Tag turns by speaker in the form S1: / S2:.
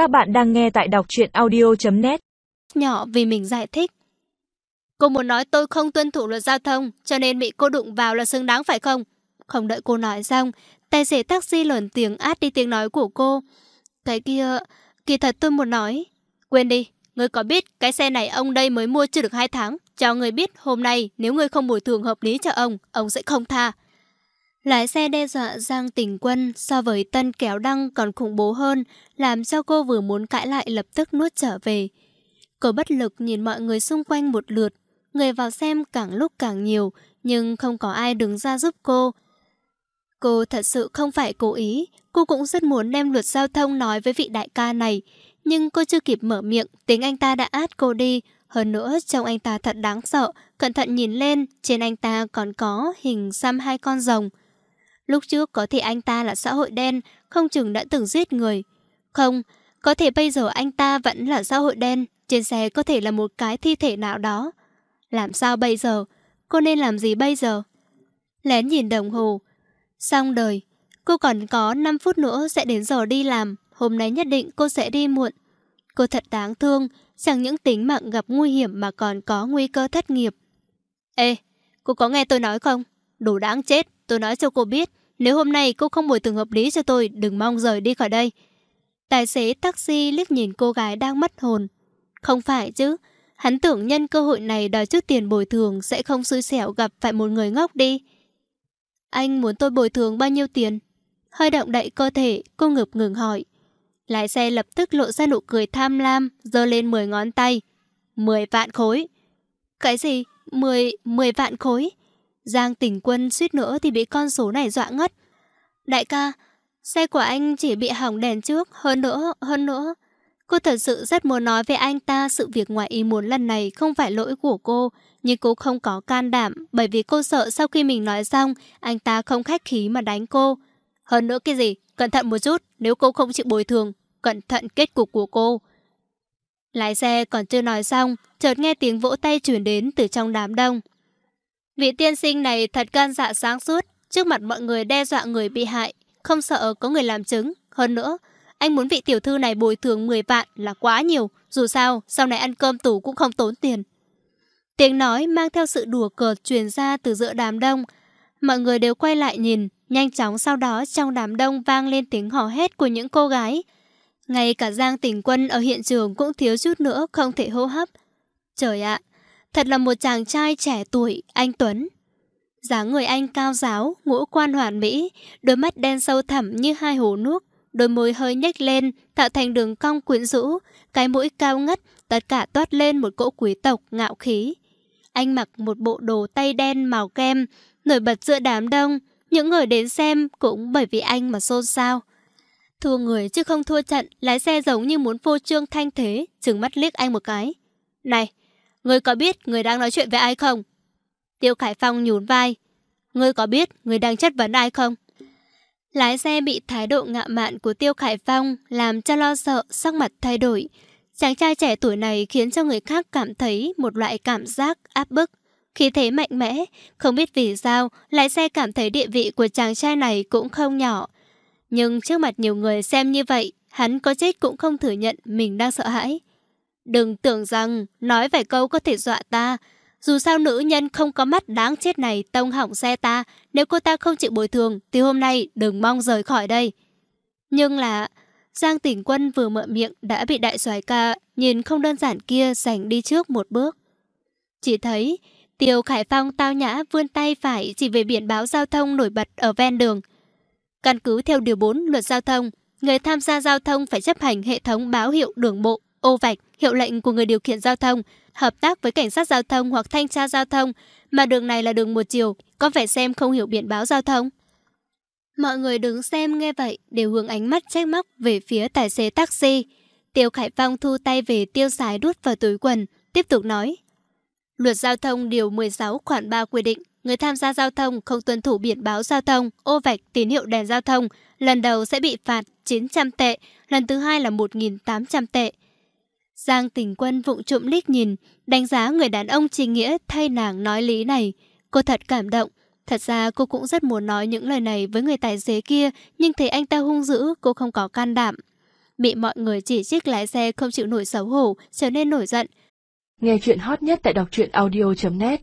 S1: Các bạn đang nghe tại đọc truyện audio.net
S2: Nhỏ vì mình giải thích. Cô muốn nói tôi không tuân thủ luật giao thông, cho nên bị cô đụng vào là xứng đáng phải không? Không đợi cô nói xong, tài xế taxi lớn tiếng át đi tiếng nói của cô. Cái kia, kỳ thật tôi muốn nói. Quên đi, ngươi có biết cái xe này ông đây mới mua chưa được 2 tháng. Cho người biết hôm nay nếu ngươi không bồi thường hợp lý cho ông, ông sẽ không tha. Lái xe đe dọa Giang Tình Quân so với tân kéo đăng còn khủng bố hơn, làm cho cô vừa muốn cãi lại lập tức nuốt trở về. Cô bất lực nhìn mọi người xung quanh một lượt, người vào xem càng lúc càng nhiều, nhưng không có ai đứng ra giúp cô. Cô thật sự không phải cố ý, cô cũng rất muốn đem luật giao thông nói với vị đại ca này, nhưng cô chưa kịp mở miệng, tiếng anh ta đã át cô đi. Hơn nữa, trông anh ta thật đáng sợ, cẩn thận nhìn lên, trên anh ta còn có hình xăm hai con rồng. Lúc trước có thể anh ta là xã hội đen, không chừng đã từng giết người. Không, có thể bây giờ anh ta vẫn là xã hội đen, trên xe có thể là một cái thi thể nào đó. Làm sao bây giờ? Cô nên làm gì bây giờ? Lén nhìn đồng hồ. Xong đời, cô còn có 5 phút nữa sẽ đến giờ đi làm. Hôm nay nhất định cô sẽ đi muộn. Cô thật đáng thương, chẳng những tính mạng gặp nguy hiểm mà còn có nguy cơ thất nghiệp. Ê, cô có nghe tôi nói không? Đủ đáng chết, tôi nói cho cô biết. Nếu hôm nay cô không bồi thường hợp lý cho tôi, đừng mong rời đi khỏi đây. Tài xế taxi liếc nhìn cô gái đang mất hồn. Không phải chứ, hắn tưởng nhân cơ hội này đòi chút tiền bồi thường sẽ không xui xẻo gặp phải một người ngốc đi. Anh muốn tôi bồi thường bao nhiêu tiền? Hơi động đậy cơ thể, cô ngập ngừng hỏi. Lái xe lập tức lộ ra nụ cười tham lam, giơ lên 10 ngón tay. 10 vạn khối. Cái gì? 10, 10 vạn khối? Giang tỉnh quân suýt nữa thì bị con số này dọa ngất. Đại ca, xe của anh chỉ bị hỏng đèn trước, hơn nữa, hơn nữa. Cô thật sự rất muốn nói với anh ta sự việc ngoài ý muốn lần này không phải lỗi của cô, nhưng cô không có can đảm bởi vì cô sợ sau khi mình nói xong, anh ta không khách khí mà đánh cô. Hơn nữa cái gì, cẩn thận một chút, nếu cô không chịu bồi thường, cẩn thận kết cục của cô. Lái xe còn chưa nói xong, chợt nghe tiếng vỗ tay chuyển đến từ trong đám đông. Vị tiên sinh này thật gan dạ sáng suốt, trước mặt mọi người đe dọa người bị hại, không sợ có người làm chứng. Hơn nữa, anh muốn vị tiểu thư này bồi thường 10 vạn là quá nhiều, dù sao, sau này ăn cơm tủ cũng không tốn tiền. Tiếng nói mang theo sự đùa cợt truyền ra từ giữa đám đông. Mọi người đều quay lại nhìn, nhanh chóng sau đó trong đám đông vang lên tiếng hò hét của những cô gái. Ngay cả Giang Tỉnh Quân ở hiện trường cũng thiếu chút nữa không thể hô hấp. Trời ạ, Thật là một chàng trai trẻ tuổi, anh Tuấn. dáng người anh cao giáo, ngũ quan hoàn mỹ, đôi mắt đen sâu thẳm như hai hồ nước, đôi môi hơi nhếch lên, tạo thành đường cong quyến rũ, cái mũi cao ngất, tất cả toát lên một cỗ quý tộc ngạo khí. Anh mặc một bộ đồ tay đen màu kem, nổi bật giữa đám đông, những người đến xem cũng bởi vì anh mà xôn xao. Thua người chứ không thua trận, lái xe giống như muốn phô trương thanh thế, chừng mắt liếc anh một cái. Này, Ngươi có biết người đang nói chuyện với ai không? Tiêu Khải Phong nhún vai. Ngươi có biết người đang chất vấn ai không? Lái xe bị thái độ ngạo mạn của Tiêu Khải Phong làm cho lo sợ, sắc mặt thay đổi. Chàng trai trẻ tuổi này khiến cho người khác cảm thấy một loại cảm giác áp bức. Khi thế mạnh mẽ, không biết vì sao, lái xe cảm thấy địa vị của chàng trai này cũng không nhỏ. Nhưng trước mặt nhiều người xem như vậy, hắn có chết cũng không thừa nhận mình đang sợ hãi. Đừng tưởng rằng nói vài câu có thể dọa ta. Dù sao nữ nhân không có mắt đáng chết này tông hỏng xe ta, nếu cô ta không chịu bồi thường thì hôm nay đừng mong rời khỏi đây. Nhưng là Giang tỉnh quân vừa mở miệng đã bị đại soái ca nhìn không đơn giản kia giành đi trước một bước. Chỉ thấy Tiêu Khải Phong tao nhã vươn tay phải chỉ về biển báo giao thông nổi bật ở ven đường. Căn cứ theo điều 4 luật giao thông, người tham gia giao thông phải chấp hành hệ thống báo hiệu đường bộ ô vạch, hiệu lệnh của người điều khiển giao thông, hợp tác với cảnh sát giao thông hoặc thanh tra giao thông, mà đường này là đường một chiều, có vẻ xem không hiểu biển báo giao thông. Mọi người đứng xem nghe vậy đều hướng ánh mắt trách móc về phía tài xế taxi. Tiêu Khải Phong thu tay về tiêu xài đút vào túi quần, tiếp tục nói. Luật giao thông điều 16 khoản 3 quy định, người tham gia giao thông không tuân thủ biển báo giao thông, ô vạch, tín hiệu đèn giao thông, lần đầu sẽ bị phạt 900 tệ, lần thứ hai là 1.800 tệ. Giang tình quân vụng trộm liếc nhìn, đánh giá người đàn ông trình nghĩa thay nàng nói lý này. Cô thật cảm động. Thật ra cô cũng rất muốn nói những lời này với người tài xế kia, nhưng thấy anh ta hung dữ, cô không có can đảm. Bị mọi người chỉ trích lái xe không chịu nổi xấu hổ, trở nên nổi giận.
S1: Nghe chuyện hot nhất tại đọc truyện audio.net